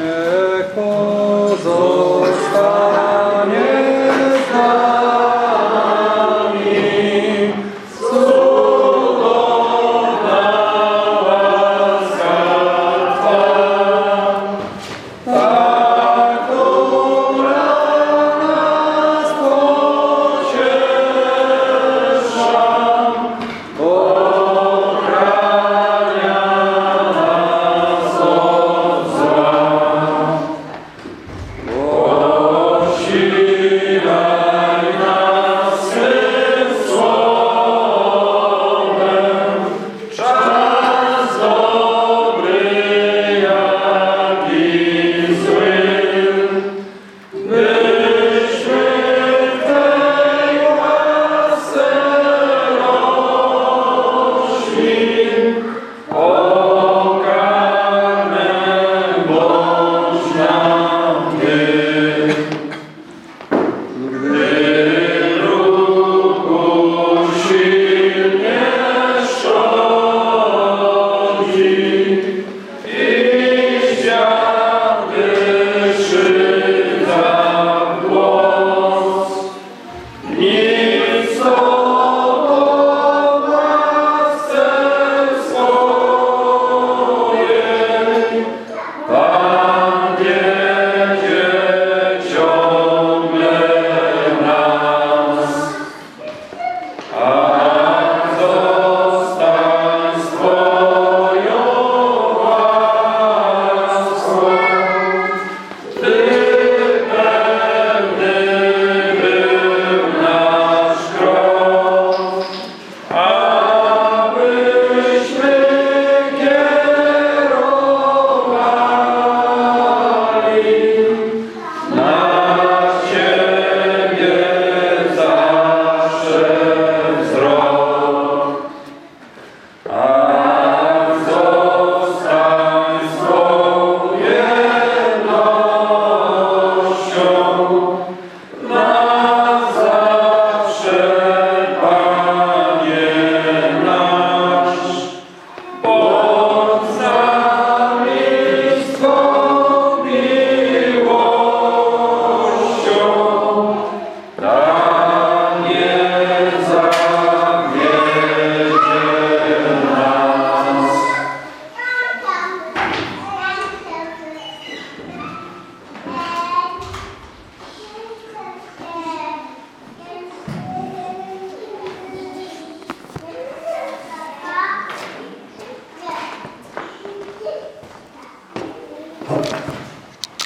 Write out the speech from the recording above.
é os